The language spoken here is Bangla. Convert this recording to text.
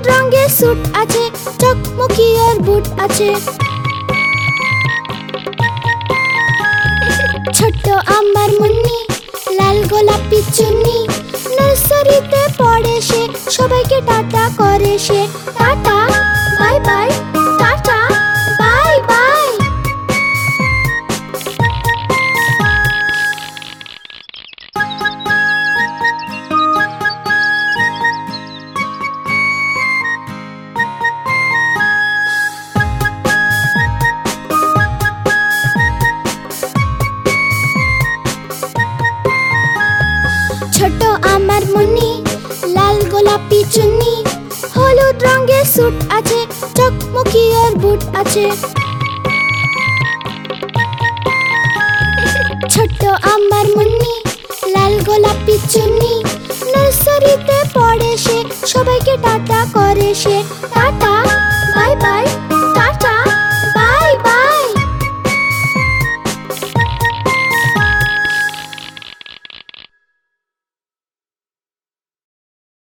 হলুদ রঙের স্যুট আছে, চকমকি আর বুট আছে। ছোট্ট আমার মুন্নি, লাল গোলাপি চুন্নি, নার্সারিতে পড়ে সে, সবাইকে টাটা করে সে। আমার মনি, লাল গোলাপি চুন্নি, হলুদ রঙের স্যুট আছে, চকমকি আর বুট আছে। ছোট্ট আমার মুন্নি লাল গোলাপি চুন্নি, নার্সারিতে পড়ে সে, সবাইকে টাটা করে সে। টাটা।